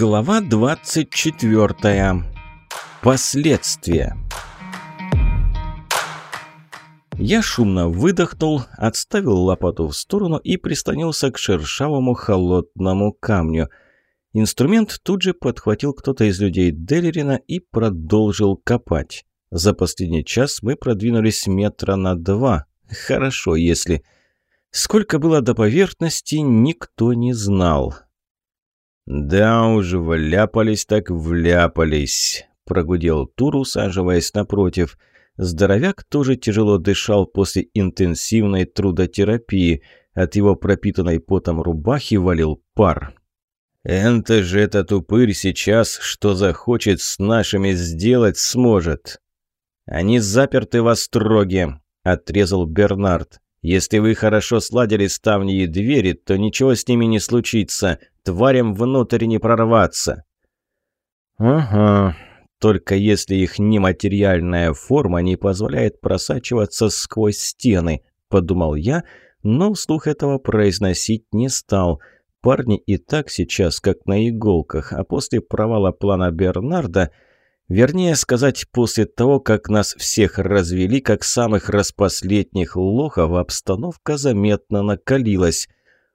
Глава 24. Последствия. Я шумно выдохнул, отставил лопату в сторону и прислонился к шершавому холодному камню. Инструмент тут же подхватил кто-то из людей Делерина и продолжил копать. За последний час мы продвинулись метра на два. Хорошо, если... Сколько было до поверхности, никто не знал. «Да уж, вляпались так вляпались», — прогудел Тур, усаживаясь напротив. Здоровяк тоже тяжело дышал после интенсивной трудотерапии. От его пропитанной потом рубахи валил пар. «Энто же этот упырь сейчас, что захочет с нашими сделать, сможет». «Они заперты в остроге», — отрезал Бернард. «Если вы хорошо сладили ставни и двери, то ничего с ними не случится тварям внутрь не прорваться. Ага, только если их нематериальная форма не позволяет просачиваться сквозь стены, подумал я, но вслух этого произносить не стал. Парни и так сейчас как на иголках, а после провала плана Бернарда, вернее сказать, после того, как нас всех развели, как самых распоследних лохов, обстановка заметно накалилась.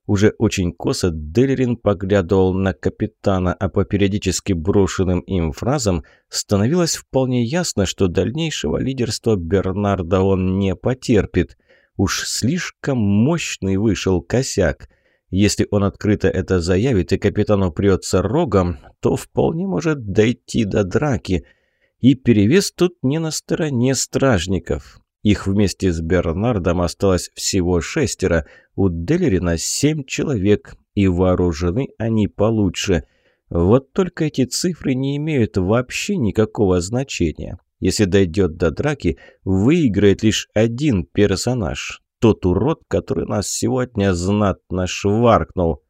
Уже очень косо Делерин поглядывал на капитана, а по периодически брошенным им фразам становилось вполне ясно, что дальнейшего лидерства Бернарда он не потерпит. Уж слишком мощный вышел косяк. Если он открыто это заявит и капитан упрется рогом, то вполне может дойти до драки. И перевес тут не на стороне стражников. Их вместе с Бернардом осталось всего шестеро, у Делерина семь человек, и вооружены они получше. Вот только эти цифры не имеют вообще никакого значения. Если дойдет до драки, выиграет лишь один персонаж. Тот урод, который нас сегодня знатно шваркнул.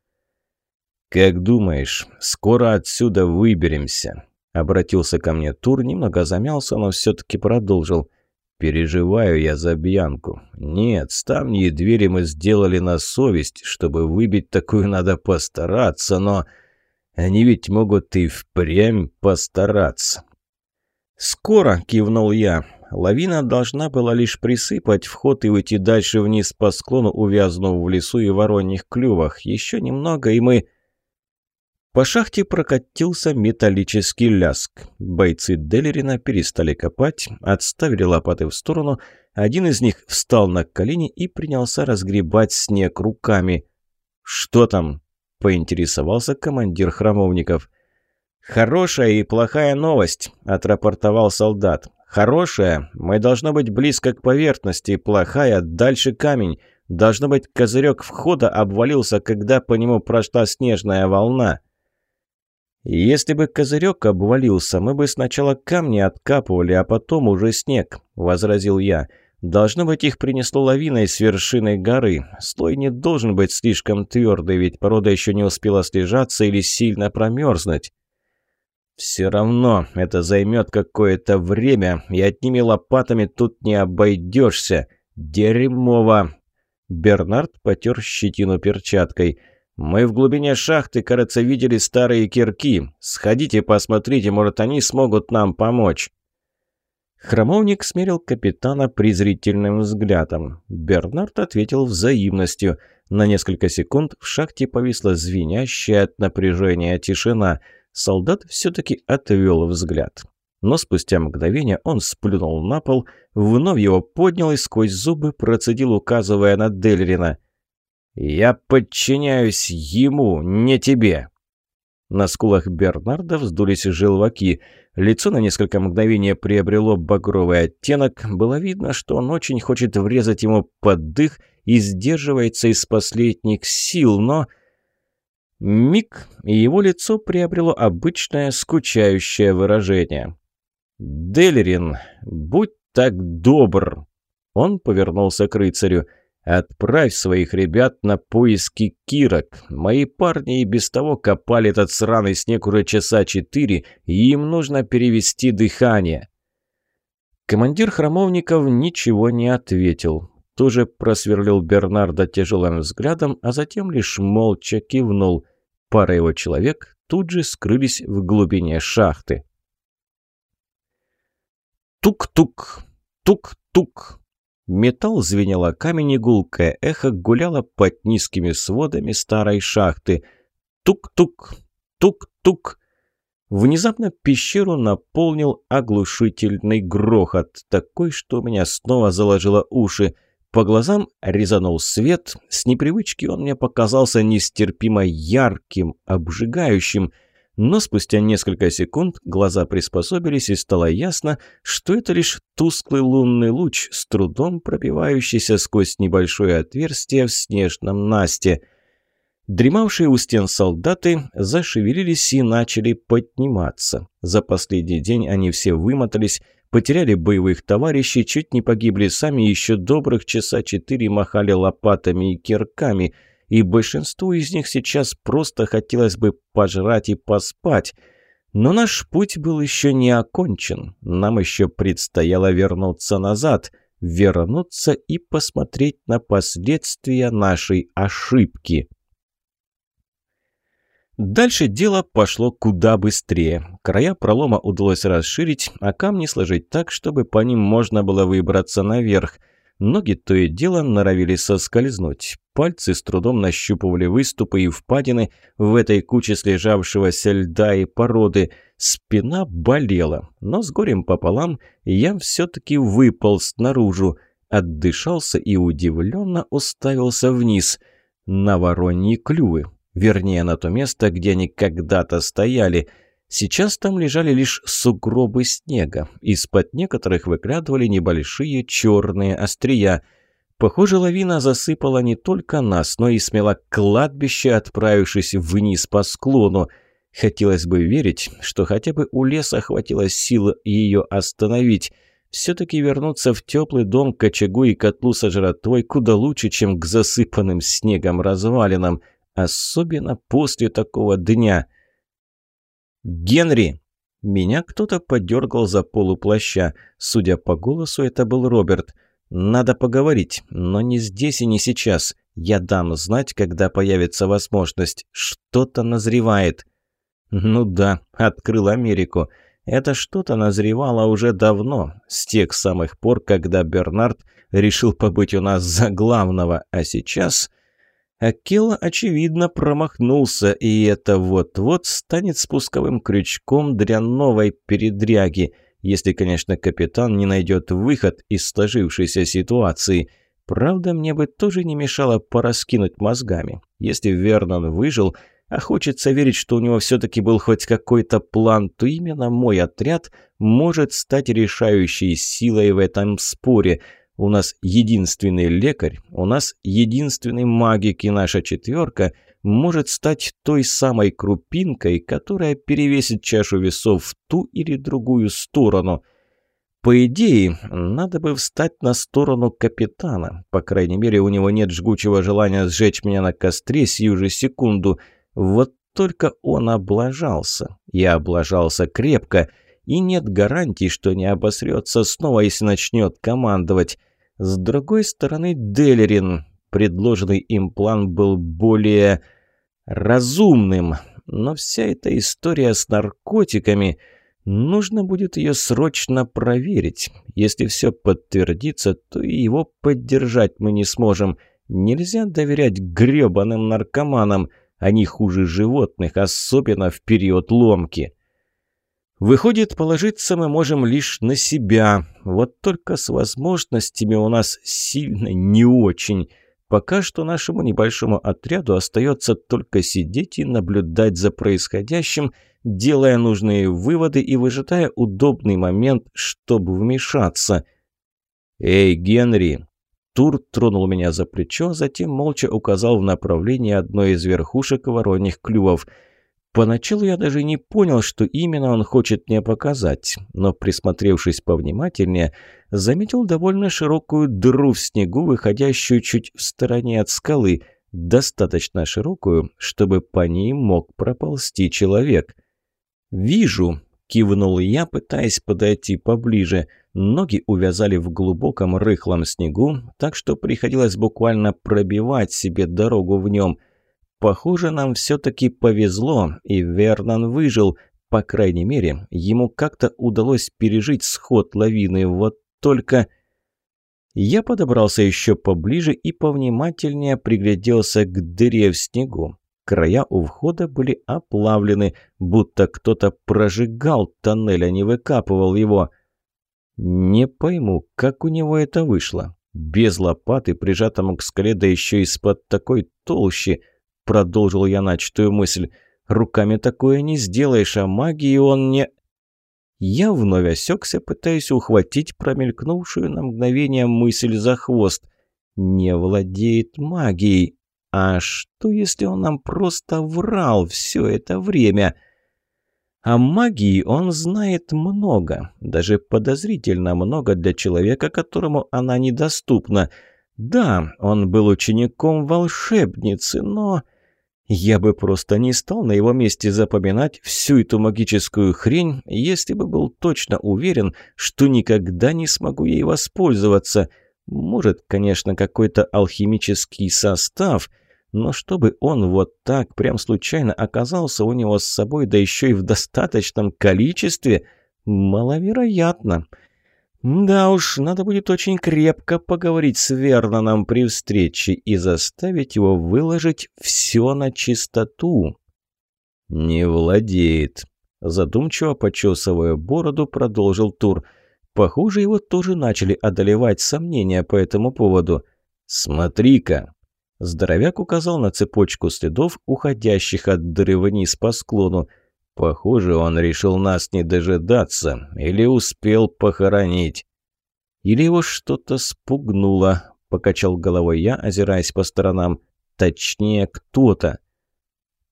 «Как думаешь, скоро отсюда выберемся?» Обратился ко мне Тур, немного замялся, но все-таки продолжил. Переживаю я за Бьянку. Нет, ставни и двери мы сделали на совесть. Чтобы выбить такую, надо постараться, но... Они ведь могут и впрямь постараться. «Скоро», — кивнул я. Лавина должна была лишь присыпать вход и уйти дальше вниз по склону, увязнув в лесу и вороньих клювах. Еще немного, и мы... По шахте прокатился металлический ляск. Бойцы Делерина перестали копать, отставили лопаты в сторону. Один из них встал на колени и принялся разгребать снег руками. «Что там?» – поинтересовался командир храмовников. «Хорошая и плохая новость», – отрапортовал солдат. «Хорошая. Мы должно быть близко к поверхности. Плохая. Дальше камень. Должно быть, козырек входа обвалился, когда по нему прошла снежная волна». «Если бы козырек обвалился, мы бы сначала камни откапывали, а потом уже снег», — возразил я. «Должно быть, их принесло лавиной с вершины горы. Слой не должен быть слишком твердый, ведь порода еще не успела слежаться или сильно промерзнуть». «Все равно это займет какое-то время, и одними лопатами тут не обойдешься. Дерьмово!» Бернард потер щетину перчаткой – «Мы в глубине шахты, кажется, видели старые кирки. Сходите, посмотрите, может, они смогут нам помочь». Хромовник смерил капитана презрительным взглядом. Бернард ответил взаимностью. На несколько секунд в шахте повисла звенящая от напряжения тишина. Солдат все-таки отвел взгляд. Но спустя мгновение он сплюнул на пол, вновь его поднял и сквозь зубы процедил, указывая на Дельрина. «Я подчиняюсь ему, не тебе!» На скулах Бернарда вздулись желваки. Лицо на несколько мгновений приобрело багровый оттенок. Было видно, что он очень хочет врезать ему под дых и сдерживается из последних сил, но... Миг, и его лицо приобрело обычное скучающее выражение. «Делерин, будь так добр!» Он повернулся к рыцарю. Отправь своих ребят на поиски кирок. Мои парни и без того копали этот сраный снег уже часа четыре, и им нужно перевести дыхание». Командир храмовников ничего не ответил. Тоже просверлил Бернарда тяжелым взглядом, а затем лишь молча кивнул. Пара его человек тут же скрылись в глубине шахты. Тук-тук, тук-тук. Металл звенело камень и гулкое эхо гуляло под низкими сводами старой шахты. Тук-тук, тук-тук. Внезапно пещеру наполнил оглушительный грохот, такой, что у меня снова заложило уши. По глазам резанул свет, с непривычки он мне показался нестерпимо ярким, обжигающим, но спустя несколько секунд глаза приспособились и стало ясно, что это лишь тусклый лунный луч, с трудом пробивающийся сквозь небольшое отверстие в снежном насте – Дремавшие у стен солдаты зашевелились и начали подниматься. За последний день они все вымотались, потеряли боевых товарищей, чуть не погибли сами, еще добрых часа четыре махали лопатами и кирками, и большинству из них сейчас просто хотелось бы пожрать и поспать. Но наш путь был еще не окончен, нам еще предстояло вернуться назад, вернуться и посмотреть на последствия нашей ошибки. Дальше дело пошло куда быстрее. Края пролома удалось расширить, а камни сложить так, чтобы по ним можно было выбраться наверх. Ноги то и дело норовили соскользнуть. Пальцы с трудом нащупывали выступы и впадины в этой куче слежавшегося льда и породы. Спина болела, но с горем пополам я все-таки выпал снаружи, отдышался и удивленно уставился вниз на вороньи клювы. Вернее, на то место, где они когда-то стояли. Сейчас там лежали лишь сугробы снега. Из-под некоторых выглядывали небольшие черные острия. Похоже, лавина засыпала не только нас, но и смела кладбище, отправившись вниз по склону. Хотелось бы верить, что хотя бы у леса хватило силы ее остановить. Все-таки вернуться в теплый дом к очагу и котлу со жратвой куда лучше, чем к засыпанным снегом развалинам – Особенно после такого дня. «Генри!» Меня кто-то подергал за полуплаща. Судя по голосу, это был Роберт. «Надо поговорить, но не здесь и не сейчас. Я дам знать, когда появится возможность. Что-то назревает». «Ну да, открыл Америку. Это что-то назревало уже давно, с тех самых пор, когда Бернард решил побыть у нас за главного, а сейчас...» Акела, очевидно, промахнулся, и это вот-вот станет спусковым крючком для новой передряги, если, конечно, капитан не найдет выход из сложившейся ситуации. Правда, мне бы тоже не мешало пораскинуть мозгами. Если Вернон выжил, а хочется верить, что у него все-таки был хоть какой-то план, то именно мой отряд может стать решающей силой в этом споре – у нас единственный лекарь, у нас единственный магик, и наша четверка может стать той самой крупинкой, которая перевесит чашу весов в ту или другую сторону. По идее, надо бы встать на сторону капитана. По крайней мере, у него нет жгучего желания сжечь меня на костре сию же секунду. Вот только он облажался. Я облажался крепко — и нет гарантий, что не обосрется снова, если начнет командовать. С другой стороны, Делерин. Предложенный им план был более разумным. Но вся эта история с наркотиками... Нужно будет ее срочно проверить. Если все подтвердится, то и его поддержать мы не сможем. Нельзя доверять гребаным наркоманам. Они хуже животных, особенно в период ломки. Выходит, положиться мы можем лишь на себя. Вот только с возможностями у нас сильно не очень. Пока что нашему небольшому отряду остается только сидеть и наблюдать за происходящим, делая нужные выводы и выжидая удобный момент, чтобы вмешаться. «Эй, Генри!» Тур тронул меня за плечо, затем молча указал в направлении одной из верхушек вороньих клювов – Поначалу я даже не понял, что именно он хочет мне показать, но, присмотревшись повнимательнее, заметил довольно широкую дыру в снегу, выходящую чуть в стороне от скалы, достаточно широкую, чтобы по ней мог проползти человек. «Вижу», — кивнул я, пытаясь подойти поближе. Ноги увязали в глубоком рыхлом снегу, так что приходилось буквально пробивать себе дорогу в нем — Похоже, нам все-таки повезло, и Вернон выжил. По крайней мере, ему как-то удалось пережить сход лавины. Вот только... Я подобрался еще поближе и повнимательнее пригляделся к дыре в снегу. Края у входа были оплавлены, будто кто-то прожигал тоннель, а не выкапывал его. Не пойму, как у него это вышло. Без лопаты, прижатому к скале, да еще из-под такой толщи, продолжил я начатую мысль. Руками такое не сделаешь, а магии он не... Я вновь осекся, пытаясь ухватить промелькнувшую на мгновение мысль за хвост. Не владеет магией. А что, если он нам просто врал все это время? О магии он знает много, даже подозрительно много для человека, которому она недоступна. Да, он был учеником волшебницы, но... Я бы просто не стал на его месте запоминать всю эту магическую хрень, если бы был точно уверен, что никогда не смогу ей воспользоваться. Может, конечно, какой-то алхимический состав — но чтобы он вот так прям случайно оказался у него с собой, да еще и в достаточном количестве, маловероятно. Да уж, надо будет очень крепко поговорить с Верноном при встрече и заставить его выложить все на чистоту. «Не владеет», – задумчиво почесывая бороду, продолжил Тур. Похоже, его тоже начали одолевать сомнения по этому поводу. «Смотри-ка, Здоровяк указал на цепочку следов, уходящих от дыры вниз по склону. Похоже, он решил нас не дожидаться или успел похоронить. Или его что-то спугнуло, покачал головой я, озираясь по сторонам. Точнее, кто-то.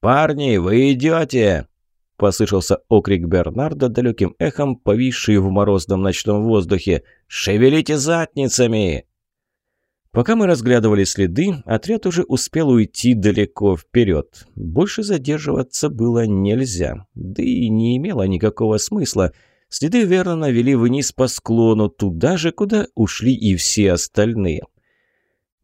«Парни, вы идете!» Послышался окрик Бернарда далеким эхом, повисший в морозном ночном воздухе. «Шевелите задницами!» Пока мы разглядывали следы, отряд уже успел уйти далеко вперед. Больше задерживаться было нельзя, да и не имело никакого смысла. Следы верно навели вниз по склону, туда же, куда ушли и все остальные.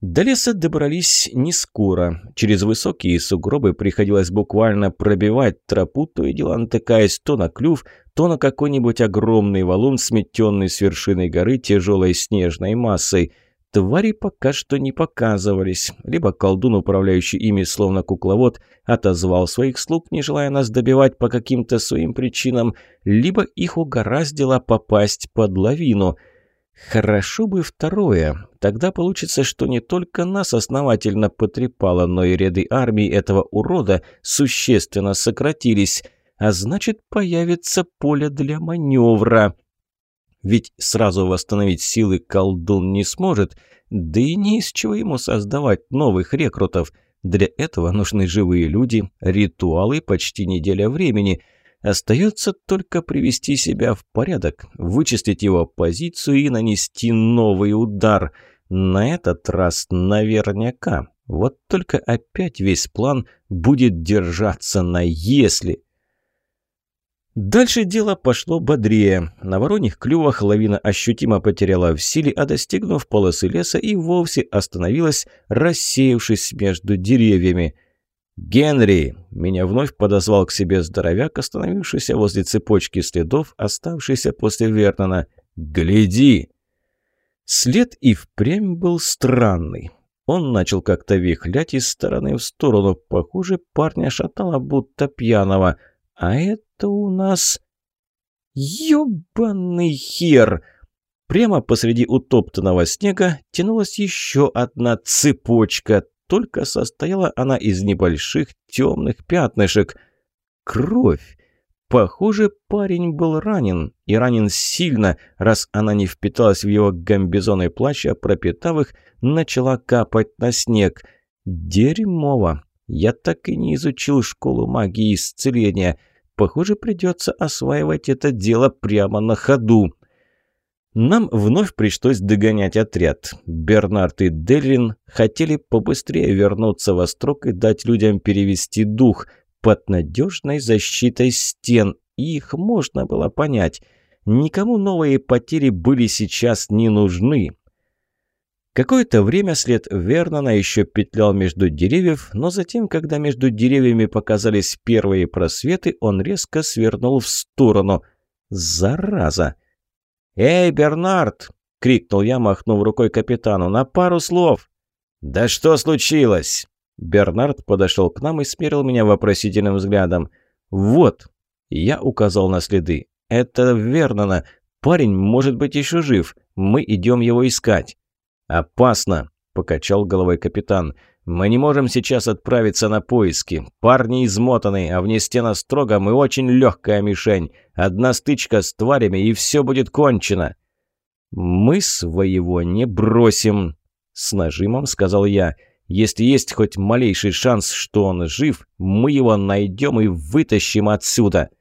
До леса добрались не скоро. Через высокие сугробы приходилось буквально пробивать тропу, то и дело натыкаясь то на клюв, то на какой-нибудь огромный валун, сметенный с вершины горы тяжелой снежной массой – Твари пока что не показывались. Либо колдун, управляющий ими словно кукловод, отозвал своих слуг, не желая нас добивать по каким-то своим причинам, либо их угораздило попасть под лавину. Хорошо бы второе. Тогда получится, что не только нас основательно потрепало, но и ряды армии этого урода существенно сократились. А значит, появится поле для маневра. Ведь сразу восстановить силы колдун не сможет, да и не из чего ему создавать новых рекрутов. Для этого нужны живые люди, ритуалы, почти неделя времени. Остается только привести себя в порядок, вычислить его позицию и нанести новый удар. На этот раз наверняка. Вот только опять весь план будет держаться на «если». Дальше дело пошло бодрее. На вороньих клювах лавина ощутимо потеряла в силе, а достигнув полосы леса и вовсе остановилась, рассеявшись между деревьями. «Генри!» – меня вновь подозвал к себе здоровяк, остановившийся возле цепочки следов, оставшийся после Вернона. «Гляди!» След и впрямь был странный. Он начал как-то вихлять из стороны в сторону. Похоже, парня шатало, будто пьяного – а это у нас... Ёбаный хер! Прямо посреди утоптанного снега тянулась еще одна цепочка, только состояла она из небольших темных пятнышек. Кровь! Похоже, парень был ранен, и ранен сильно, раз она не впиталась в его гамбизоны плащ, а пропитав их, начала капать на снег. Дерьмово! Я так и не изучил школу магии исцеления. Похоже, придется осваивать это дело прямо на ходу. Нам вновь пришлось догонять отряд. Бернард и Деллин хотели побыстрее вернуться во строк и дать людям перевести дух под надежной защитой стен. И их можно было понять. Никому новые потери были сейчас не нужны. Какое-то время след Вернона еще петлял между деревьев, но затем, когда между деревьями показались первые просветы, он резко свернул в сторону. «Зараза!» «Эй, Бернард!» — крикнул я, махнув рукой капитану. «На пару слов!» «Да что случилось?» Бернард подошел к нам и смерил меня вопросительным взглядом. «Вот!» — я указал на следы. «Это Вернона. Парень может быть еще жив. Мы идем его искать». «Опасно!» – покачал головой капитан. «Мы не можем сейчас отправиться на поиски. Парни измотаны, а вне стена строго мы очень легкая мишень. Одна стычка с тварями, и все будет кончено». «Мы своего не бросим», – с нажимом сказал я. «Если есть хоть малейший шанс, что он жив, мы его найдем и вытащим отсюда».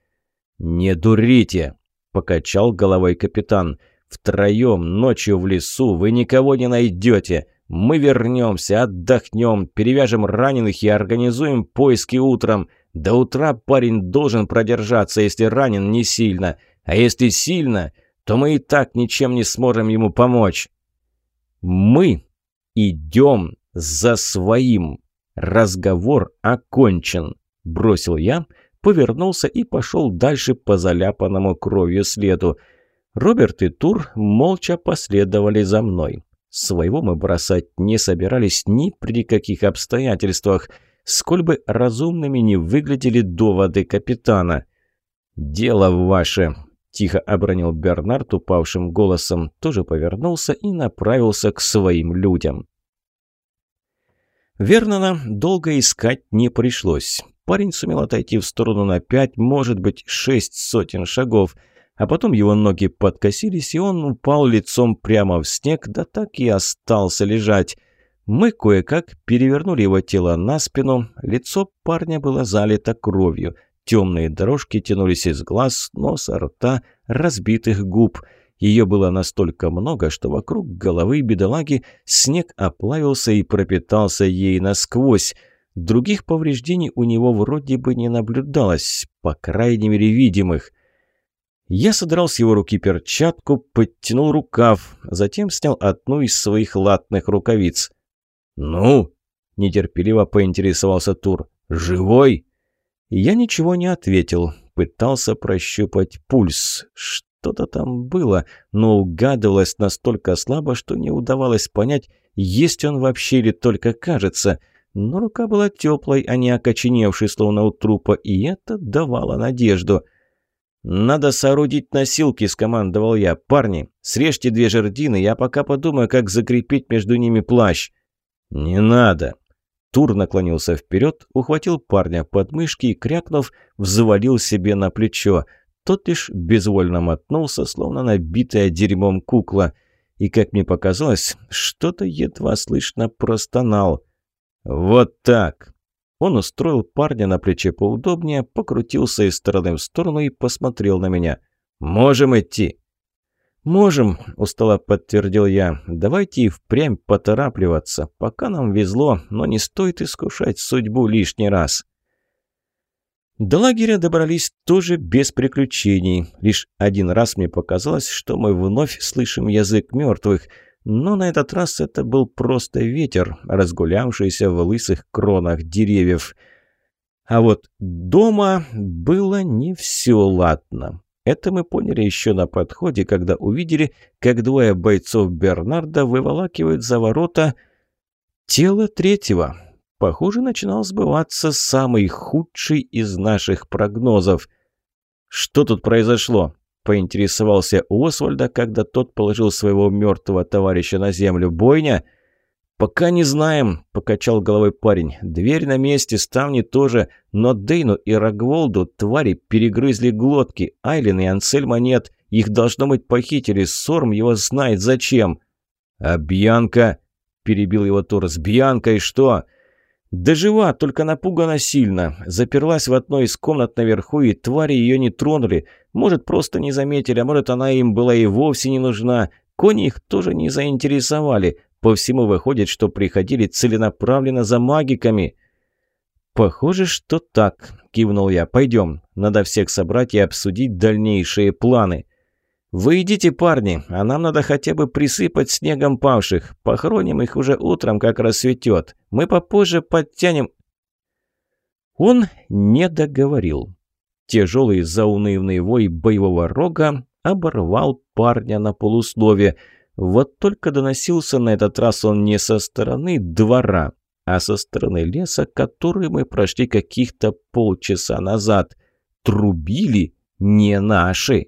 «Не дурите», – покачал головой капитан. Втроем, ночью в лесу, вы никого не найдете. Мы вернемся, отдохнем, перевяжем раненых и организуем поиски утром. До утра парень должен продержаться, если ранен не сильно. А если сильно, то мы и так ничем не сможем ему помочь. Мы идем за своим. Разговор окончен. Бросил я, повернулся и пошел дальше по заляпанному кровью следу. Роберт и Тур молча последовали за мной. Своего мы бросать не собирались ни при каких обстоятельствах, сколь бы разумными не выглядели доводы капитана. «Дело ваше», – тихо обронил Бернард упавшим голосом, тоже повернулся и направился к своим людям. Вернона долго искать не пришлось. Парень сумел отойти в сторону на пять, может быть, шесть сотен шагов – а потом его ноги подкосились, и он упал лицом прямо в снег, да так и остался лежать. Мы кое-как перевернули его тело на спину, лицо парня было залито кровью. Темные дорожки тянулись из глаз, носа, рта, разбитых губ. Ее было настолько много, что вокруг головы бедолаги снег оплавился и пропитался ей насквозь. Других повреждений у него вроде бы не наблюдалось, по крайней мере видимых. Я содрал с его руки перчатку, подтянул рукав, затем снял одну из своих латных рукавиц. «Ну?» – нетерпеливо поинтересовался Тур. «Живой?» Я ничего не ответил, пытался прощупать пульс. Что-то там было, но угадывалось настолько слабо, что не удавалось понять, есть он вообще или только кажется. Но рука была теплой, а не окоченевшей, словно у трупа, и это давало надежду – «Надо соорудить носилки», – скомандовал я. «Парни, срежьте две жердины, я пока подумаю, как закрепить между ними плащ». «Не надо». Тур наклонился вперед, ухватил парня под мышки и, крякнув, взвалил себе на плечо. Тот лишь безвольно мотнулся, словно набитая дерьмом кукла. И, как мне показалось, что-то едва слышно простонал. «Вот так!» Он устроил парня на плече поудобнее, покрутился из стороны в сторону и посмотрел на меня. «Можем идти?» «Можем», – устало подтвердил я. «Давайте и впрямь поторапливаться. Пока нам везло, но не стоит искушать судьбу лишний раз». До лагеря добрались тоже без приключений. Лишь один раз мне показалось, что мы вновь слышим язык мертвых – но на этот раз это был просто ветер, разгулявшийся в лысых кронах деревьев. А вот дома было не все ладно. Это мы поняли еще на подходе, когда увидели, как двое бойцов Бернарда выволакивают за ворота тело третьего. Похоже, начинал сбываться самый худший из наших прогнозов. «Что тут произошло?» Поинтересовался у Освальда, когда тот положил своего мертвого товарища на землю. «Бойня?» «Пока не знаем», — покачал головой парень. «Дверь на месте, ставни тоже, но Дейну и Рогволду твари перегрызли глотки. Айлен и Ансельма нет. Их, должно быть, похитили. Сорм его знает зачем». «А Бьянка?» — перебил его Торос. «Бьянка и что?» «Да жива, только напугана сильно. Заперлась в одной из комнат наверху, и твари ее не тронули. Может, просто не заметили, а может, она им была и вовсе не нужна. Кони их тоже не заинтересовали. По всему выходит, что приходили целенаправленно за магиками». «Похоже, что так», — кивнул я. «Пойдем. Надо всех собрать и обсудить дальнейшие планы». «Вы идите, парни, а нам надо хотя бы присыпать снегом павших. Похороним их уже утром, как рассветет. Мы попозже подтянем...» Он не договорил. Тяжелый заунывный вой боевого рога оборвал парня на полуслове. Вот только доносился на этот раз он не со стороны двора, а со стороны леса, который мы прошли каких-то полчаса назад. Трубили не наши.